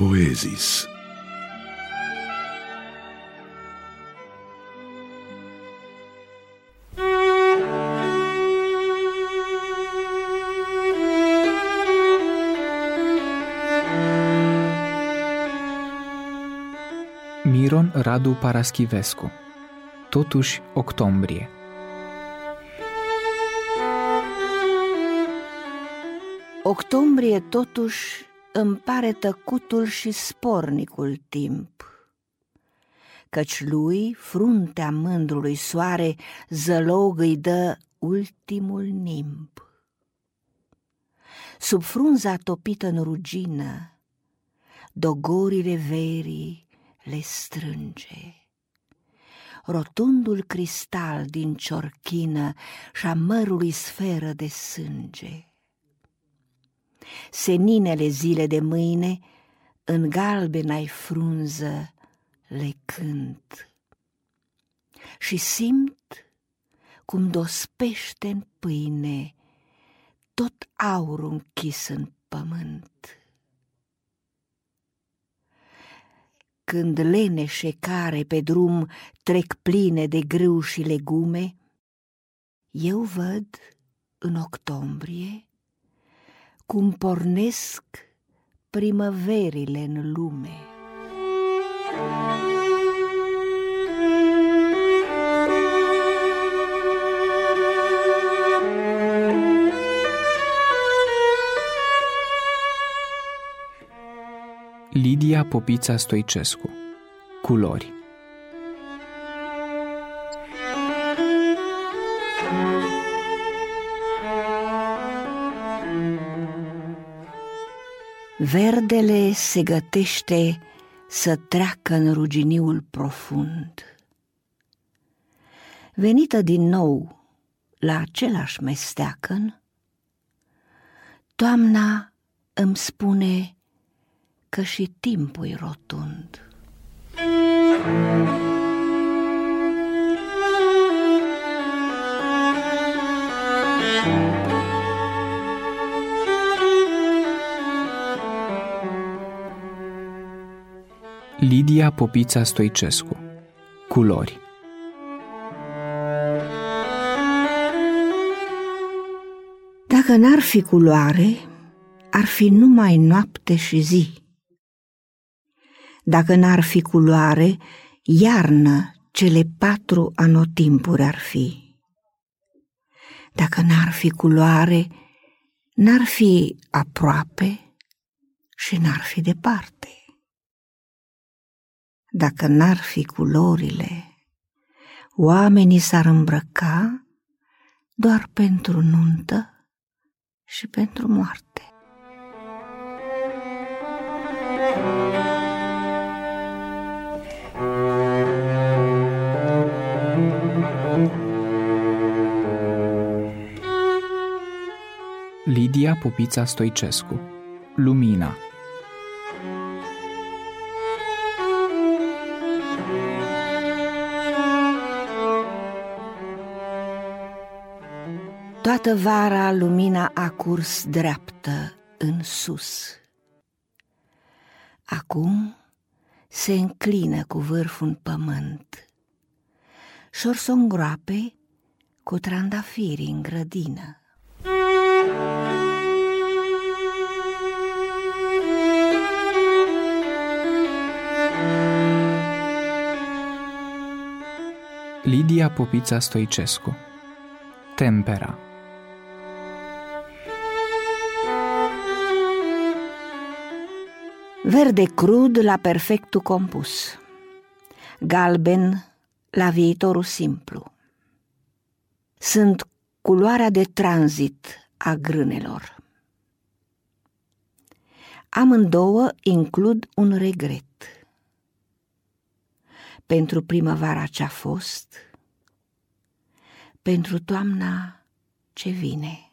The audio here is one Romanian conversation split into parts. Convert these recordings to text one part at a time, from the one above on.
Poezis. Miron Radu Paraschivescu Totuși octombrie Octombrie totuși îmi pare tăcutul și spornicul timp, Căci lui fruntea mândrului soare zălog îi dă ultimul nimb. Sub frunza topită în rugină, dogorile verii le strânge. Rotundul cristal din ciorchină și-a mărului sferă de sânge seninele zile de mâine, în galbenai frunză le cânt. Și simt cum dospește în pâine tot aurul închis în pământ. Când leneșe care pe drum trec pline de grâu și legume, eu văd în octombrie cum pornesc primăverile în lume. Lidia Popița Stoicescu Culori Verdele se gătește să treacă în ruginiul profund. Venită din nou la același mesteacăn, toamna îmi spune că și timpul rotund. Thank you. Lidia Popița Stoicescu Culori Dacă n-ar fi culoare, ar fi numai noapte și zi. Dacă n-ar fi culoare, iarnă cele patru anotimpuri ar fi. Dacă n-ar fi culoare, n-ar fi aproape și n-ar fi departe dacă n-ar fi culorile, oamenii s-ar îmbrăca doar pentru nuntă și pentru moarte. Lidia Popița Stoicescu. Lumina Toată vara lumina a curs dreaptă în sus. Acum se înclină cu vârful în pământ și s groape cu trandafiri în grădină. Lidia Popița Stoicescu Tempera Verde crud la perfectul compus, galben la viitorul simplu. Sunt culoarea de tranzit a grânelor. Amândouă includ un regret. Pentru primăvara ce-a fost, pentru toamna ce vine.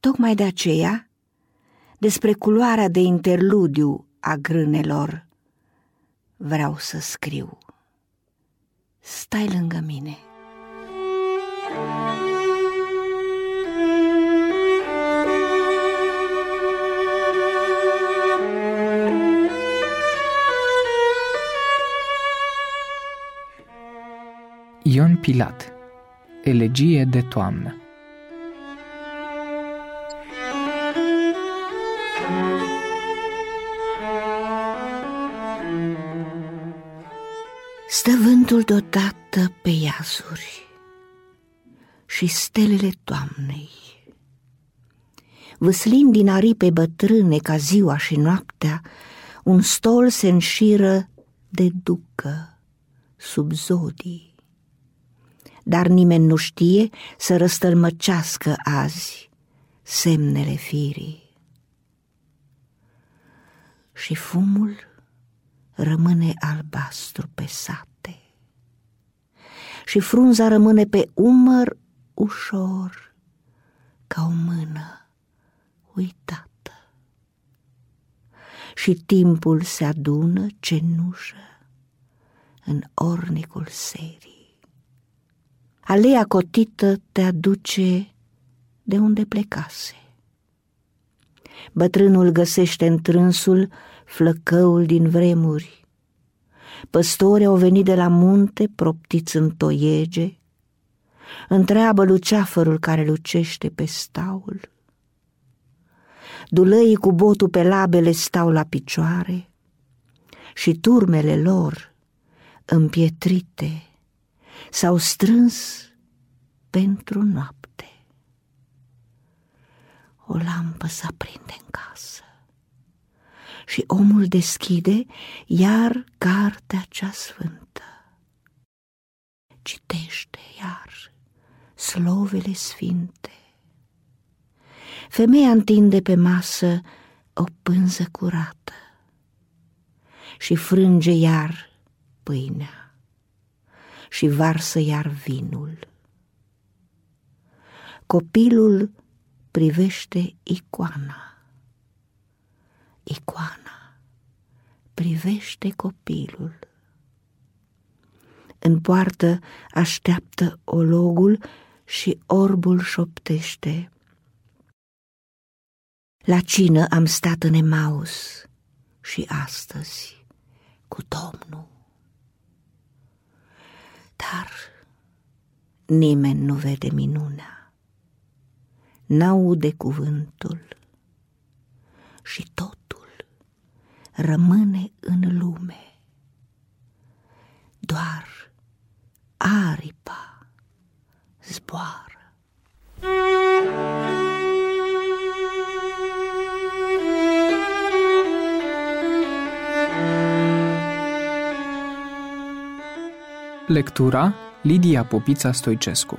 Tocmai de aceea, despre culoarea de interludiu a grânelor. Vreau să scriu. Stai lângă mine. Ion Pilat Elegie de toamnă Stă vântul deodată pe iazuri și stelele toamnei. Văslind din aripe bătrâne ca ziua și noaptea, un stol se înșiră de ducă sub zodii. Dar nimeni nu știe să răstălmăcească azi semnele firii. Și fumul rămâne albastru pe sate și frunza rămâne pe umăr ușor ca o mână uitată. Și timpul se adună cenușă în ornicul serii. Aleea cotită te aduce de unde plecase. Bătrânul găsește în trânsul flăcăul din vremuri. Păstorii au venit de la munte, proptiți în toiege, întreabă luceafărul care lucește pe staul. Dulăii cu botul pe labele stau la picioare și turmele lor, împietrite, s-au strâns pentru noapte. O lampă s-aprinde în casă și omul deschide iar cartea cea sfântă. Citește iar slovele sfinte. Femeia întinde pe masă o pânză curată și frânge iar pâinea și varsă iar vinul. Copilul privește icoana Icoana privește copilul. În poartă așteaptă ologul și orbul șoptește. La cină am stat în Emaus și astăzi cu Domnul. Dar nimeni nu vede minunea, n-aude cuvântul și tot rămâne în lume. Doar aripa zboară. Lectura Lidia Popița Stoicescu